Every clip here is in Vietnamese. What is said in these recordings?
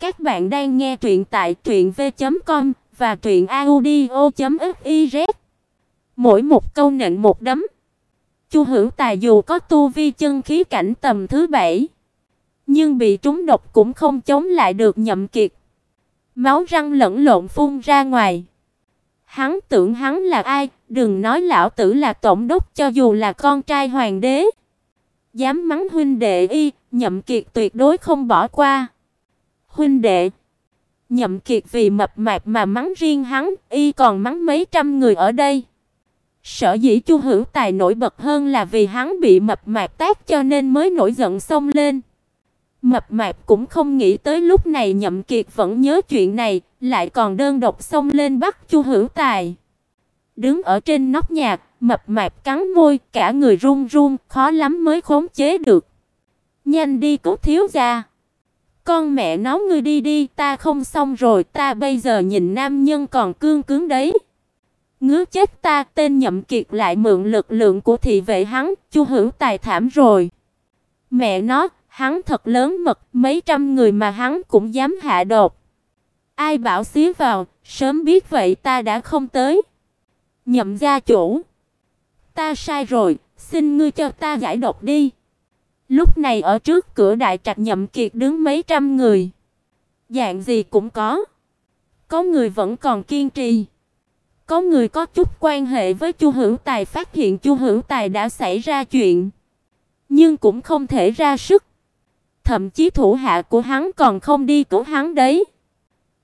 Các bạn đang nghe truyện tại truyệnv.com và truyệnaudio.fiz. Mỗi một câu nện một đấm. Chu Hữu Tài dù có tu vi chân khí cảnh tầm thứ bảy, nhưng bị trúng độc cũng không chống lại được Nhậm Kiệt. Máu răng lẫn lộn phun ra ngoài. Hắn tưởng hắn là ai, đừng nói lão tử là tổng đốc cho dù là con trai hoàng đế. Dám mắng huynh đệ y, Nhậm Kiệt tuyệt đối không bỏ qua. Huynh đệ, Nhậm Kiệt vì mập mạp mà mắng riêng hắn, y còn mắng mấy trăm người ở đây. Sở dĩ Chu Hữu Tài nổi bật hơn là vì hắn bị mập mạp tác cho nên mới nổi giận xông lên. Mập mạp cũng không nghĩ tới lúc này Nhậm Kiệt vẫn nhớ chuyện này, lại còn đơn độc xông lên bắt Chu Hữu Tài. Đứng ở trên nóc nhà, mập mạp cắn môi, cả người run run, khó lắm mới khống chế được. Nhanh đi cứu thiếu gia. Con mẹ nó ngươi đi đi, ta không xong rồi, ta bây giờ nhìn nam nhân còn cương cứng đấy. Ngứa chết ta, tên Nhậm Kiệt lại mượn lực lượng của thị vệ hắn, Chu Hữu Tài thảm rồi. Mẹ nó, hắn thật lớn mật, mấy trăm người mà hắn cũng dám hạ độc. Ai bảo xí vào, sớm biết vậy ta đã không tới. Nhậm gia chủ, ta sai rồi, xin ngươi cho ta giải độc đi. Lúc này ở trước cửa đại trạch Nhậm Kiệt đứng mấy trăm người. Dạng gì cũng có. Có người vẫn còn kiên trì. Có người có chút quan hệ với Chu Hữu Tài phát hiện Chu Hữu Tài đã xảy ra chuyện, nhưng cũng không thể ra sức. Thậm chí thủ hạ của hắn còn không đi cứu hắn đấy.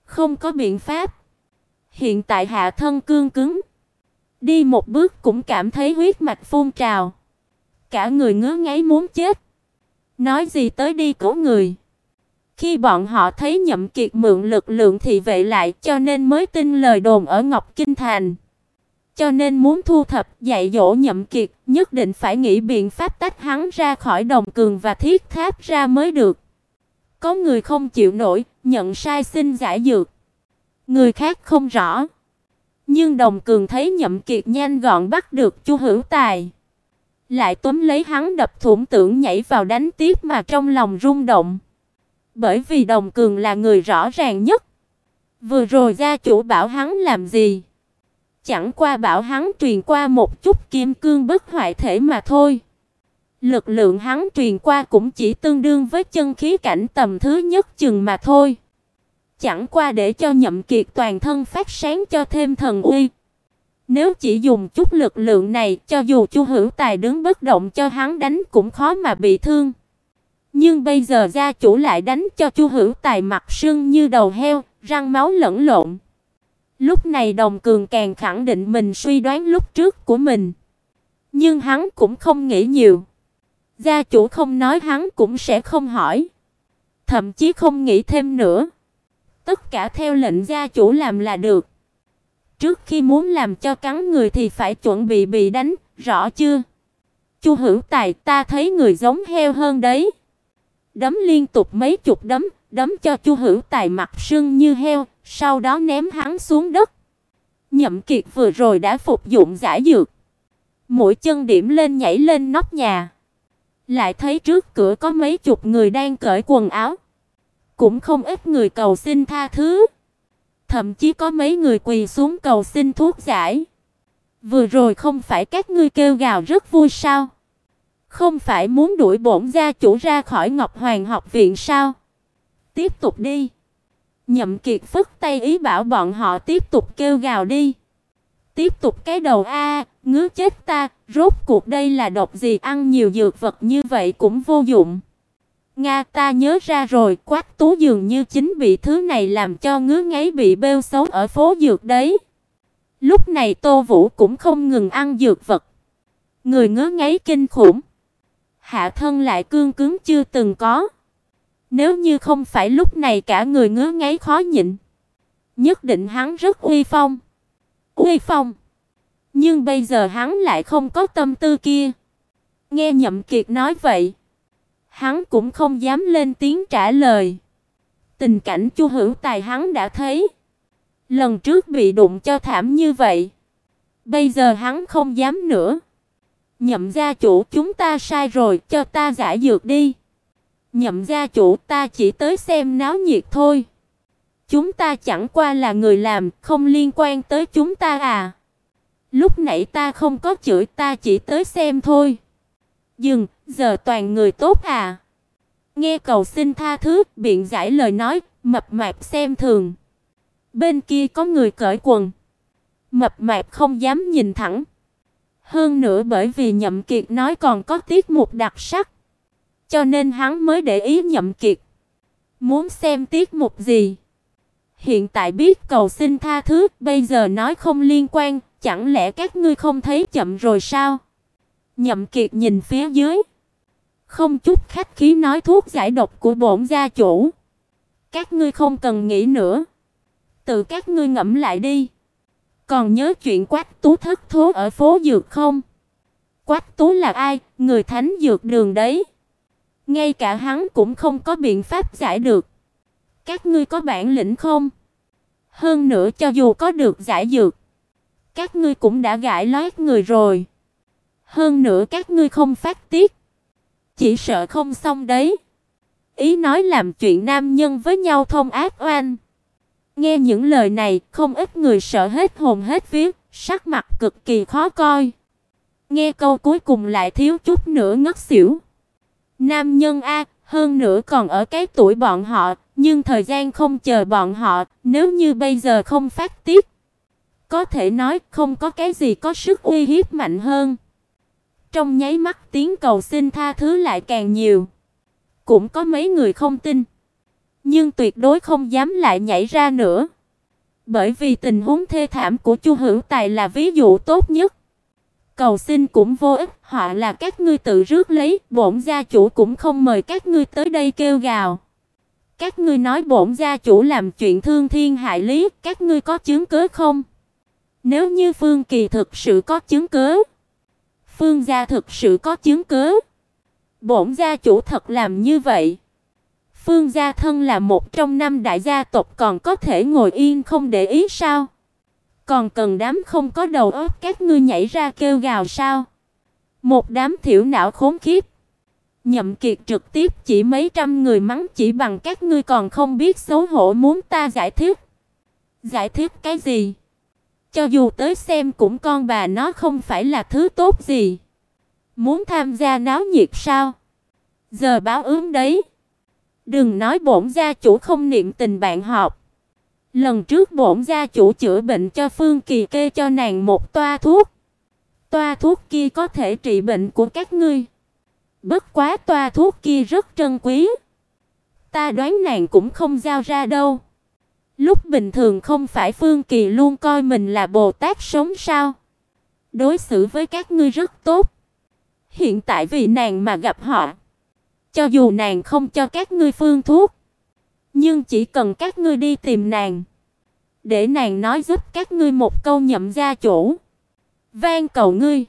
Không có biện pháp. Hiện tại hạ thân cương cứng, đi một bước cũng cảm thấy huyết mạch phun trào, cả người ngứa ngáy muốn chết. Nói gì tới đi cứu người. Khi bọn họ thấy Nhậm Kiệt mượn lực lượng thì vệ lại, cho nên mới tin lời đồn ở Ngọc Kinh thành. Cho nên muốn thu thập dạy dỗ Nhậm Kiệt, nhất định phải nghĩ biện pháp tách hắn ra khỏi Đồng Cường và Thiết Tháp ra mới được. Có người không chịu nổi, nhận sai xin giải dược. Người khác không rõ. Nhưng Đồng Cường thấy Nhậm Kiệt nhanh gọn bắt được Chu Hữu Tài, lại túm lấy hắn đập thủng tưởng nhảy vào đánh tiếp mà trong lòng rung động. Bởi vì Đồng Cường là người rõ ràng nhất. Vừa rồi gia chủ bảo hắn làm gì? Chẳng qua bảo hắn truyền qua một chút kim cương bất hoại thể mà thôi. Lực lượng hắn truyền qua cũng chỉ tương đương với chân khí cảnh tầm thứ nhất chừng mà thôi. Chẳng qua để cho Nhậm Kiệt toàn thân phát sáng cho thêm thần uy. Nếu chỉ dùng chút lực lượng này, cho dù Chu Hữu Tài đứng bất động cho hắn đánh cũng khó mà bị thương. Nhưng bây giờ gia chủ lại đánh cho Chu Hữu Tài mặt sưng như đầu heo, răng máu lẫn lộn. Lúc này Đồng Cường càng khẳng định mình suy đoán lúc trước của mình. Nhưng hắn cũng không nghĩ nhiều. Gia chủ không nói hắn cũng sẽ không hỏi. Thậm chí không nghĩ thêm nữa. Tất cả theo lệnh gia chủ làm là được. Trước khi muốn làm cho cắn người thì phải chuẩn bị bị đánh, rõ chưa? Chu Hữu Tài, ta thấy người giống heo hơn đấy. Đấm liên tục mấy chục đấm, đấm cho Chu Hữu Tài mặt sưng như heo, sau đó ném hắn xuống đất. Nhậm Kiệt vừa rồi đã phục dụng giải dược, mỗi chân điểm lên nhảy lên nóc nhà. Lại thấy trước cửa có mấy chục người đang cởi quần áo, cũng không ít người cầu xin tha thứ. Thậm chí có mấy người quỳ xuống cầu xin thuốc giải. Vừa rồi không phải các ngươi kêu gào rất vui sao? Không phải muốn đuổi bổn gia chủ ra khỏi Ngọc Hoàng học viện sao? Tiếp tục đi. Nhậm Kiệt phất tay ý bảo bọn họ tiếp tục kêu gào đi. Tiếp tục cái đầu a, ngứa chết ta, rốt cuộc đây là độc gì ăn nhiều dược vật như vậy cũng vô dụng. Nga ta nhớ ra rồi, Quách Tú dường như chính bị thứ này làm cho ngứa ngáy bị bêu xấu ở phố dược đấy. Lúc này Tô Vũ cũng không ngừng ăn dược vật. Người ngứa ngáy kinh khủng. Hạ thân lại cương cứng chưa từng có. Nếu như không phải lúc này cả người ngứa ngáy khó nhịn, nhất định hắn rất uy phong. Uy phong. Nhưng bây giờ hắn lại không có tâm tư kia. Nghe Nhậm Kiệt nói vậy, hắn cũng không dám lên tiếng trả lời. Tình cảnh Chu Hữu Tài hắn đã thấy. Lần trước bị đụng cho thảm như vậy, bây giờ hắn không dám nữa. Nhậm gia chủ chúng ta sai rồi, cho ta giải dược đi. Nhậm gia chủ, ta chỉ tới xem náo nhiệt thôi. Chúng ta chẳng qua là người làm, không liên quan tới chúng ta à. Lúc nãy ta không có chửi, ta chỉ tới xem thôi. Dừng, giờ toàn người tốt à. Nghe cầu xin tha thứ, biện giải lời nói, mập mạp xem thường. Bên kia có người cởi quần. Mập mạp không dám nhìn thẳng. Hơn nữa bởi vì Nhậm Kiệt nói còn có tiết mục đặc sắc, cho nên hắn mới để ý Nhậm Kiệt. Muốn xem tiết mục gì? Hiện tại biết cầu xin tha thứ, bây giờ nói không liên quan, chẳng lẽ các ngươi không thấy chậm rồi sao? Nhậm Kiệt nhìn phía dưới, không chút khách khí nói thuốc giải độc của bổn gia chủ. Các ngươi không cần nghĩ nữa, tự các ngươi ngẫm lại đi. Còn nhớ chuyện Quách Tú thất thố ở phố dược không? Quách Tú là ai? Người thánh dược đường đấy. Ngay cả hắn cũng không có biện pháp giải được. Các ngươi có bản lĩnh không? Hơn nữa cho dù có được giải dược, các ngươi cũng đã gãi lóe người rồi. Hơn nữa các ngươi không phát tiết, chỉ sợ không xong đấy. Ý nói làm chuyện nam nhân với nhau thông ác oan. Nghe những lời này, không ít người sợ hết hồn hết vía, sắc mặt cực kỳ khó coi. Nghe câu cuối cùng lại thiếu chút nữa ngất xỉu. Nam nhân a, hơn nữa còn ở cái tuổi bọn họ, nhưng thời gian không chờ bọn họ, nếu như bây giờ không phát tiết, có thể nói không có cái gì có sức uy hiếp mạnh hơn. Trong nháy mắt tiếng cầu xin tha thứ lại càng nhiều. Cũng có mấy người không tin nhưng tuyệt đối không dám lại nhảy ra nữa. Bởi vì tình huống thê thảm của Chu Hữu Tài là ví dụ tốt nhất. Cầu xin cũng vô ích, họ là các ngươi tự rước lấy, bổn gia chủ cũng không mời các ngươi tới đây kêu gào. Các ngươi nói bổn gia chủ làm chuyện thương thiên hại lý, các ngươi có chứng cứ không? Nếu như Phương Kỳ thực sự có chứng cứ, Phương gia thực sự có chứng cứ, bổn gia chủ thật làm như vậy, Phương gia thân là một trong năm đại gia tộc còn có thể ngồi yên không để ý sao? Còn cần đám không có đầu óc các ngươi nhảy ra kêu gào sao? Một đám thiểu não khốn khiếp. Nhậm Kiệt trực tiếp chỉ mấy trăm người mắng chỉ bằng các ngươi còn không biết xấu hổ muốn ta giải thích. Giải thích cái gì? Cho dù tới xem cũng con bà nó không phải là thứ tốt gì. Muốn tham gia náo nhiệt sao? Giờ báo ứng đấy. Đừng nói bổn gia chủ không niệm tình bạn học. Lần trước bổn gia chủ chữa bệnh cho Phương Kỳ kê cho nàng một toa thuốc. Toa thuốc kia có thể trị bệnh của các ngươi. Bất quá toa thuốc kia rất trân quý. Ta đoán nàng cũng không giao ra đâu. Lúc bình thường không phải Phương Kỳ luôn coi mình là Bồ Tát sống sao? Đối xử với các ngươi rất tốt. Hiện tại vì nàng mà gặp họ, cho dù nàng không cho các ngươi phương thuốc, nhưng chỉ cần các ngươi đi tìm nàng, để nàng nói giúp các ngươi một câu nhậm gia chủ, van cầu ngươi,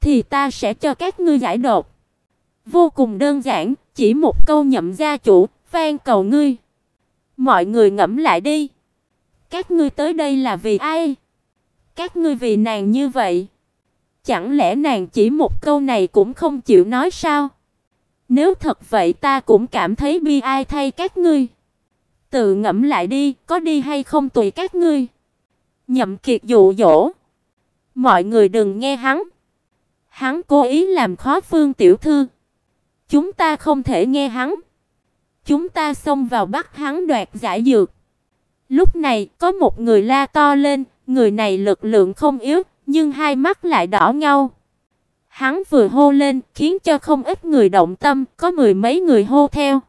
thì ta sẽ cho các ngươi giải độc. Vô cùng đơn giản, chỉ một câu nhậm gia chủ, van cầu ngươi. Mọi người ngẫm lại đi. Các ngươi tới đây là vì ai? Các ngươi vì nàng như vậy, chẳng lẽ nàng chỉ một câu này cũng không chịu nói sao? Nếu thật vậy ta cũng cảm thấy bi ai thay các ngươi. Tự ngẫm lại đi, có đi hay không tùy các ngươi. Nhậm Kiệt dụ dỗ. Mọi người đừng nghe hắn. Hắn cố ý làm khó Phương tiểu thư. Chúng ta không thể nghe hắn. Chúng ta xông vào bắt hắn đoạt giải dược. Lúc này, có một người la to lên, người này lực lượng không yếu, nhưng hai mắt lại đỏ ngầu. Hắn vừa hô lên, khiến cho không ít người động tâm, có mười mấy người hô theo.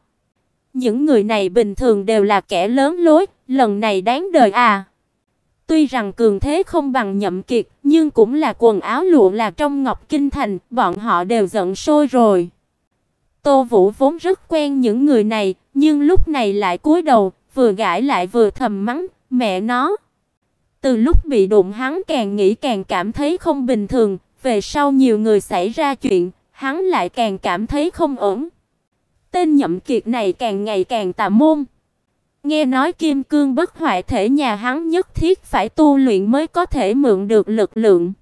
Những người này bình thường đều là kẻ lớn lối, lần này đáng đời à. Tuy rằng cường thế không bằng Nhậm Kiệt, nhưng cũng là quần áo lụa là trong Ngọc Kinh thành, bọn họ đều giận sôi rồi. Tô Vũ vốn rất quen những người này, nhưng lúc này lại cúi đầu, vừa gãi lại vừa thầm mắng, mẹ nó. Từ lúc bị đụng hắn càng nghĩ càng cảm thấy không bình thường, về sau nhiều người xảy ra chuyện, hắn lại càng cảm thấy không ổn. Tên Nhậm Kiệt này càng ngày càng tà môn. Nghe nói kim cương bất hoại thể nhà hắn nhất thiết phải tu luyện mới có thể mượn được lực lượng.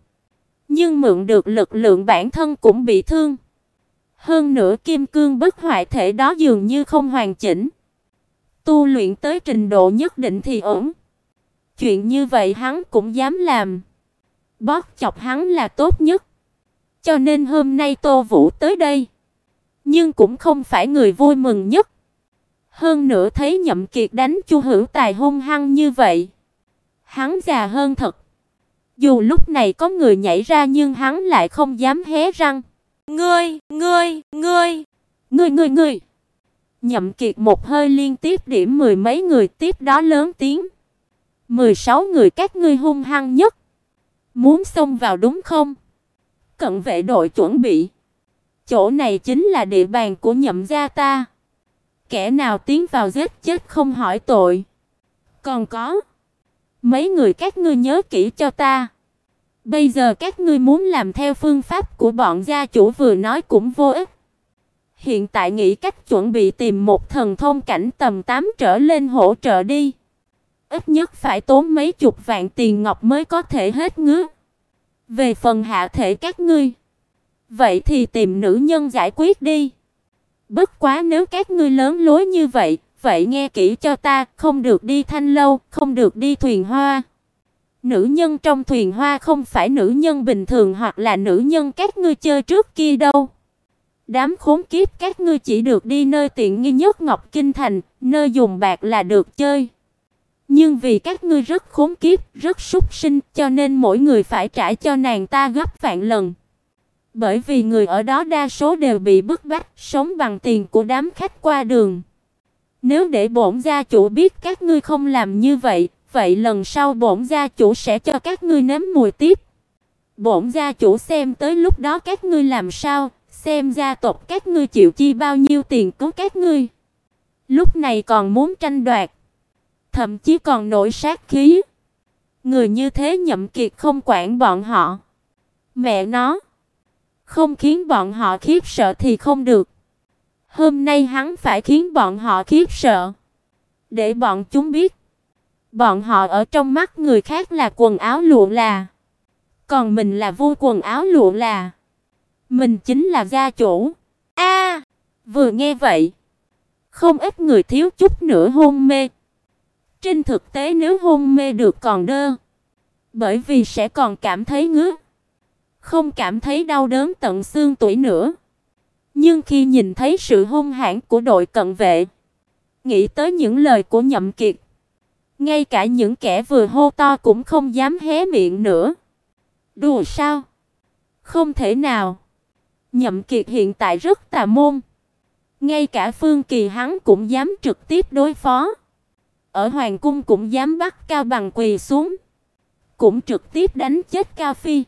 Nhưng mượn được lực lượng bản thân cũng bị thương. Hơn nữa kim cương bất hoại thể đó dường như không hoàn chỉnh. Tu luyện tới trình độ nhất định thì ổn. Chuyện như vậy hắn cũng dám làm. Bóp chọc hắn là tốt nhất. Cho nên hôm nay Tô Vũ tới đây, nhưng cũng không phải người vui mừng nhất. Hơn nữa thấy Nhậm Kiệt đánh Chu Hữu Tài hung hăng như vậy, hắn già hơn thật. Dù lúc này có người nhảy ra nhưng hắn lại không dám hé răng. "Ngươi, ngươi, ngươi, ngươi ngươi ngươi." Nhậm Kiệt một hơi liên tiếp điểm mười mấy người tiếp đó lớn tiếng. mười sáu người các ngươi hung hăng nhất. Muốn xông vào đúng không? Cận vệ đội chuẩn bị. Chỗ này chính là địa bàn của nhậm gia ta. Kẻ nào tiến vào giết chết không hỏi tội. Còn có, mấy người các ngươi nhớ kỹ cho ta. Bây giờ các ngươi muốn làm theo phương pháp của bọn gia chủ vừa nói cũng vô ích. Hiện tại nghĩ cách chuẩn bị tìm một thần thông cảnh tầm 8 trở lên hỗ trợ đi. Ít nhất phải tốn mấy chục vạn tiền ngọc mới có thể hết ngứa. Về phần hạ thể các ngươi, vậy thì tìm nữ nhân giải quyết đi. Bất quá nếu các ngươi lớn lối như vậy, vậy nghe kỹ cho ta, không được đi thanh lâu, không được đi thuyền hoa. Nữ nhân trong thuyền hoa không phải nữ nhân bình thường hoặc là nữ nhân các ngươi chơi trước kia đâu. Đám khốn kiếp các ngươi chỉ được đi nơi tiện nghi nhất Ngọc Kinh thành, nơi dùng bạc là được chơi. Nhưng vì các ngươi rất khốn kiếp, rất súc sinh, cho nên mỗi người phải trả cho nàng ta gấp vạn lần. Bởi vì người ở đó đa số đều bị bức bách, sống bằng tiền của đám khách qua đường. Nếu để bổn gia chủ biết các ngươi không làm như vậy, vậy lần sau bổn gia chủ sẽ cho các ngươi nếm mùi tiếp. Bổn gia chủ xem tới lúc đó các ngươi làm sao, xem gia tộc các ngươi chịu chi bao nhiêu tiền cứu các ngươi. Lúc này còn muốn tranh đoạt, thậm chí còn nổi sát khí. Người như thế Nhậm Kiệt không quản bọn họ. Mẹ nó, không khiến bọn họ khiếp sợ thì không được. Hôm nay hắn phải khiến bọn họ khiếp sợ, để bọn chúng biết, bọn họ ở trong mắt người khác là quần áo lụa là, còn mình là vua quần áo lụa là. Mình chính là gia chủ. A, vừa nghe vậy, không ít người thiếu chút nữa hôn mê. Trên thực tế nếu hôn mê được còn đơ, bởi vì sẽ còn cảm thấy ngứa, không cảm thấy đau đớn tận xương tủy nữa. Nhưng khi nhìn thấy sự hung hãn của đội cận vệ, nghĩ tới những lời của Nhậm Kiệt, ngay cả những kẻ vừa hô to cũng không dám hé miệng nữa. Đùa sao? Không thể nào. Nhậm Kiệt hiện tại rất tà môn. Ngay cả Phương Kỳ hắn cũng dám trực tiếp đối phó. Ở hoàng cung cũng dám bắt Cao Bằng quỳ xuống, cũng trực tiếp đánh chết Cao Phi.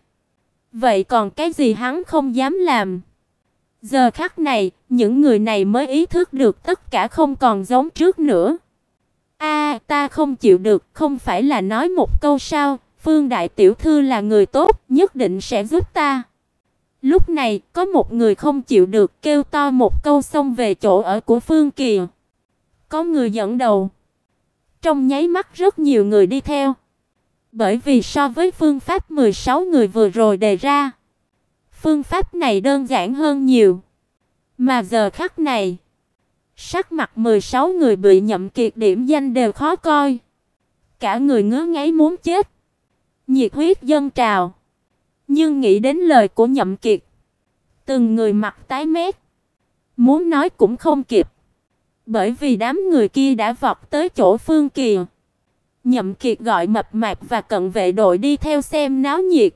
Vậy còn cái gì hắn không dám làm? Giờ khắc này, những người này mới ý thức được tất cả không còn giống trước nữa. Ta không chịu được, không phải là nói một câu sao? Phương đại tiểu thư là người tốt, nhất định sẽ giúp ta. Lúc này, có một người không chịu được kêu to một câu xông về chỗ ở của Phương Kỳ. Có người dẫn đầu. Trong nháy mắt rất nhiều người đi theo. Bởi vì so với phương pháp 16 người vừa rồi đề ra, phương pháp này đơn giản hơn nhiều. Mà giờ khắc này, sắc mặt 16 người bị nhậm kiệt điểm danh đều khó coi. Cả người ngứa ngáy muốn chết. Nhiệt huyết dâng trào. Nhưng nghĩ đến lời của Nhậm Kiệt, từng người mặt tái mét, muốn nói cũng không kịp, bởi vì đám người kia đã vọt tới chỗ Phương Kỳ. Nhậm Kiệt gọi mập mạp và cận vệ đội đi theo xem náo nhiệt.